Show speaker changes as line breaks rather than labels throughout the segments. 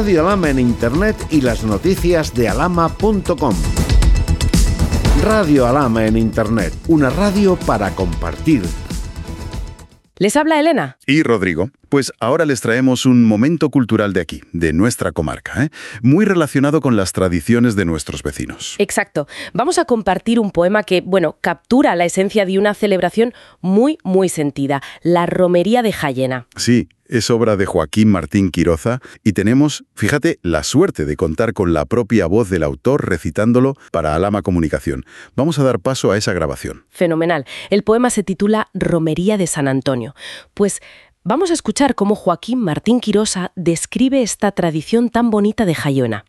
Radio Alama en Internet y las noticias de alama.com. Radio Alama en Internet, una radio para compartir.
Les habla Elena.
Y Rodrigo. Pues ahora les traemos un momento cultural de aquí, de nuestra comarca, ¿eh? muy relacionado con las tradiciones de nuestros vecinos.
Exacto. Vamos a compartir un poema que, bueno, captura la esencia de una celebración muy, muy sentida, la Romería de Jayena.
Sí, es obra de Joaquín Martín Quiroza y tenemos, fíjate, la suerte de contar con la propia voz del autor recitándolo para Alama Comunicación. Vamos a dar paso a esa grabación.
Fenomenal. El poema se titula Romería de San Antonio. Pues vamos a escuchar cómo Joaquín Martín Quirosa describe esta tradición tan bonita de Jayona.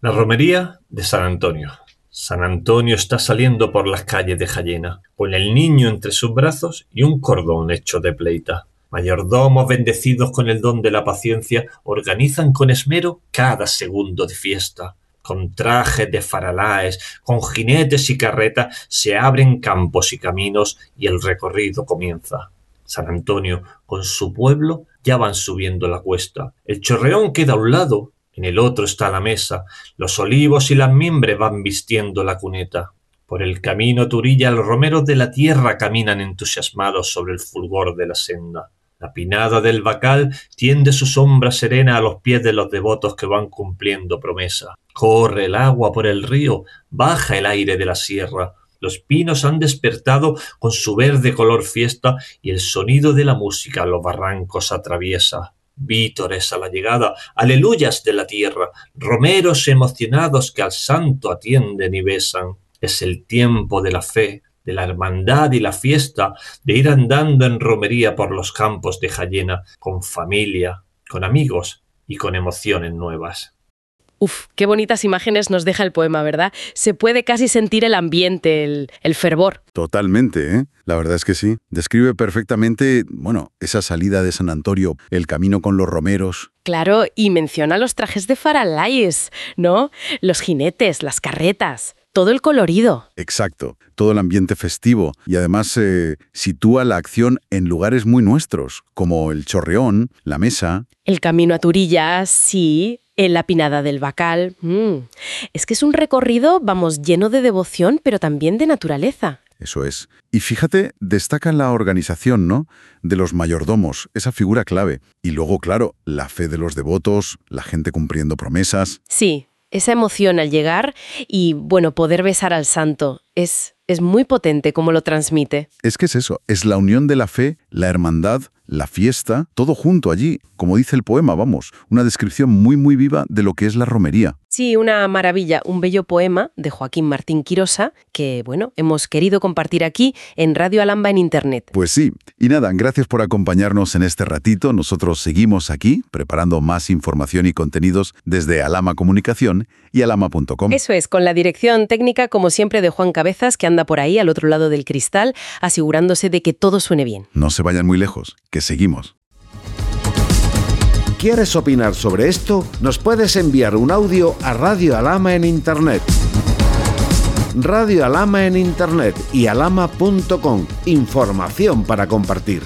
La Romería de San Antonio. San Antonio está saliendo por las calles de Jayena, con el niño entre sus brazos y un cordón hecho de pleita. Mayordomos bendecidos con el don de la paciencia organizan con esmero cada segundo de fiesta. Con trajes de faralaes, con jinetes y carretas, se abren campos y caminos y el recorrido comienza. San Antonio, con su pueblo, ya van subiendo la cuesta. El chorreón queda a un lado, en el otro está la mesa. Los olivos y las mimbres van vistiendo la cuneta. Por el camino Turilla los romeros de la tierra caminan entusiasmados sobre el fulgor de la senda. La pinada del bacal tiende su sombra serena a los pies de los devotos que van cumpliendo promesa. Corre el agua por el río, baja el aire de la sierra. Los pinos han despertado con su verde color fiesta y el sonido de la música los barrancos atraviesa. Vítores a la llegada, aleluyas de la tierra, romeros emocionados que al santo atienden y besan. Es el tiempo de la fe, de la hermandad y la fiesta, de ir andando en romería por los campos de Jayena, con familia, con amigos y con emociones nuevas.
Uf, qué bonitas imágenes nos deja el poema, ¿verdad? Se puede casi sentir el ambiente, el, el, fervor.
Totalmente, ¿eh? La verdad es que sí. Describe perfectamente, bueno, esa salida de San Antonio, el camino con los romeros.
Claro, y menciona los trajes de Faralaes, ¿no? Los jinetes, las carretas todo el colorido.
Exacto, todo el ambiente festivo y además eh, sitúa la acción en lugares muy nuestros, como el Chorreón, la Mesa.
El camino a Turilla, sí, en la Pinada del Bacal. Mm. Es que es un recorrido, vamos, lleno de devoción, pero también de naturaleza.
Eso es. Y fíjate, destaca la organización, ¿no? De los mayordomos, esa figura clave. Y luego, claro, la fe de los devotos, la gente cumpliendo promesas.
Sí, esa emoción al llegar y, bueno, poder besar al santo es, es muy potente como lo transmite.
Es que es eso, es la unión de la fe, la hermandad, la fiesta, todo junto allí, como dice el poema, vamos, una descripción muy muy viva de lo que es la romería.
Sí, una maravilla, un bello poema de Joaquín Martín Quirosa que, bueno, hemos querido compartir aquí en Radio Alamba en Internet.
Pues sí, y nada, gracias por acompañarnos en este ratito. Nosotros seguimos aquí preparando más información y contenidos desde Alama Comunicación y alama.com.
Eso es, con la dirección técnica, como siempre, de Juan Cabezas, que anda por ahí al otro lado del cristal, asegurándose de que todo suene bien.
No se vayan muy lejos, que seguimos.
¿Quieres opinar sobre esto? Nos puedes enviar un audio a Radio Alama en Internet. Radio Alama en Internet y alama.com. Información para compartir.